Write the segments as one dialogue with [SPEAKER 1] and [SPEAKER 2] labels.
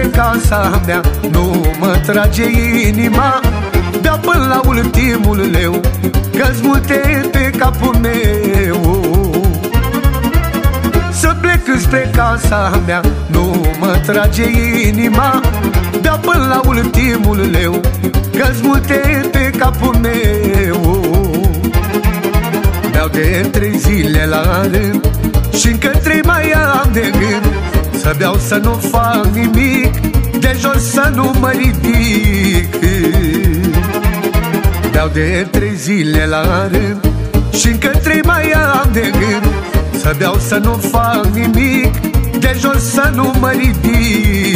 [SPEAKER 1] casa mea Nu mă trage inima. Beau până la ultimul leu Că-s multe pe capul meu. Să plec spre casa mea Nu mă trage inima. Beau până la ultimul leu Că-s multe pe capul meu. Beau de trei zile la rând și încă trei mai am de gând. Să beau să nu fac nimic De jos să nu mă ridic. Beau de trei zile la rând și încă trei mai am de gând. Să beau să nu fac nimic De jos să nu mă ridic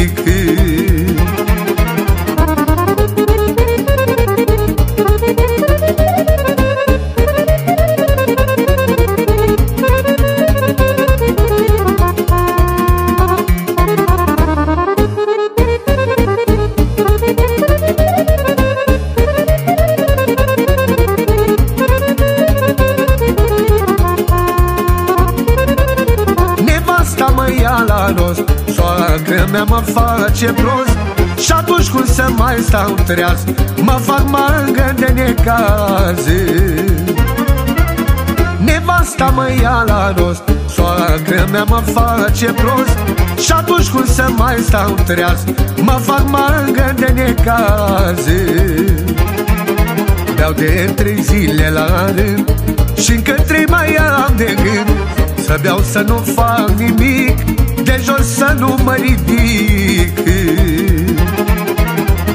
[SPEAKER 1] rost. Soacră mea mă face prost. Și atunci cum să mai stau treaz Mă fac mangă de necaze Nevasta mă ia la rost. Soacră mea mă face prost. Și atunci cum să mai stau treaz Mă fac mangă de necaze Beau de trei zile la rând și încă trei mai am de gând Să beau să nu fac nimic de jos să nu mă ridic.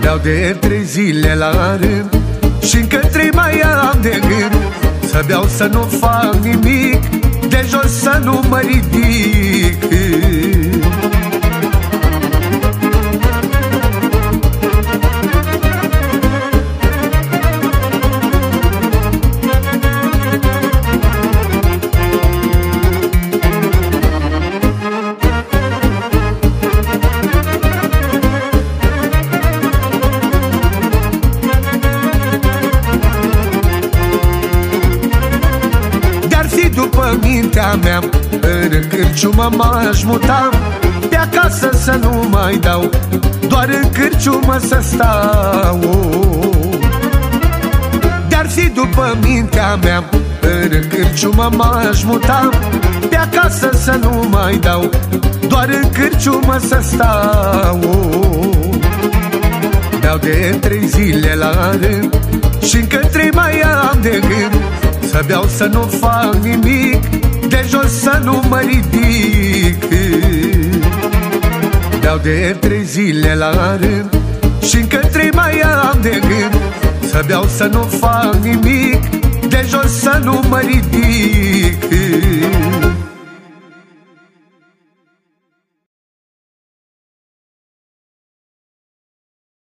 [SPEAKER 1] Beau de trei zile la rând și încă trei mai am de gând. Să beau să nu fac nimic De jos să nu mă ridic mintea mea În cârciumă m-aș muta. Pe acasă să nu mai dau Doar în cârciumă să stau. Dar fi după mintea mea În cârciumă m-aș muta. Pe acasă să nu mai dau Doar în cârciumă să stau. Beau de trei zile la rând și încă trei să beau să nu fac nimic De jos să nu mă ridic. Beau de trei zile la rând și încă trei mai am de gând. Să beau să nu fac nimic De jos să nu mă ridic